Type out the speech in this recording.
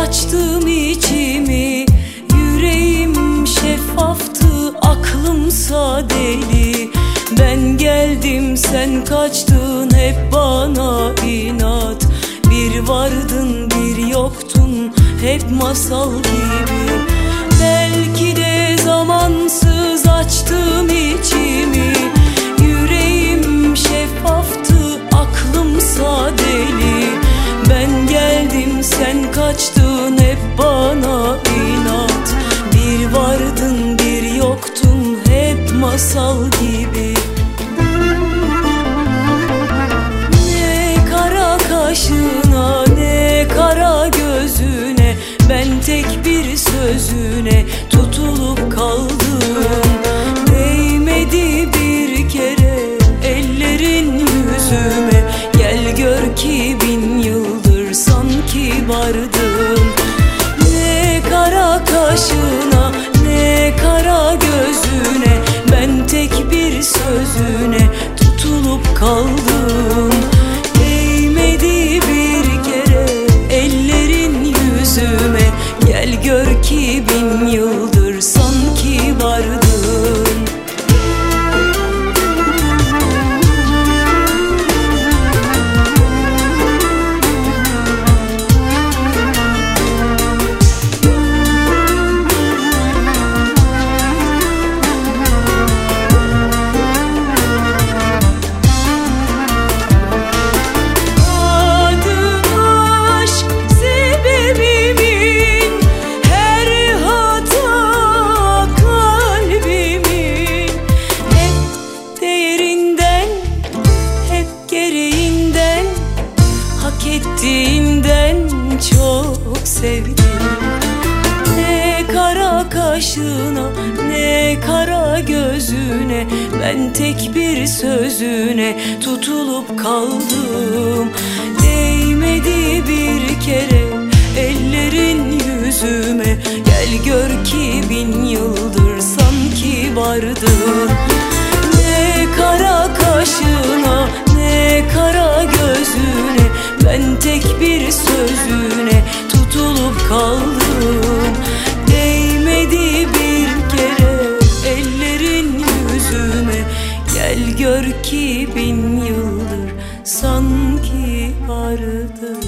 Açtım içimi. Yüreğim şeffaftı aklımsa deli Ben geldim sen kaçtın hep bana inat. Bir vardın bir yoktun hep masal gibi vardın bir yoktun hep masal gibi. Ne kara kaşına ne kara gözüne Ben tek bir sözüne tutulup kaldım. Değmedi bir kere ellerin yüzüme. Gel gör ki bin yıldır sanki vardım. Ne kara kaşına sözüne tutulup kaldım Hak ettiğinden çok sevdim. Ne kara kaşına ne kara gözüne Ben tek bir sözüne tutulup kaldım. Değmedi bir kere ellerin yüzüme. Gel gör ki bin yıldır sanki vardın gör ki bin yıldır sanki ardım